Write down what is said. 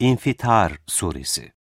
İnfitar Suresi.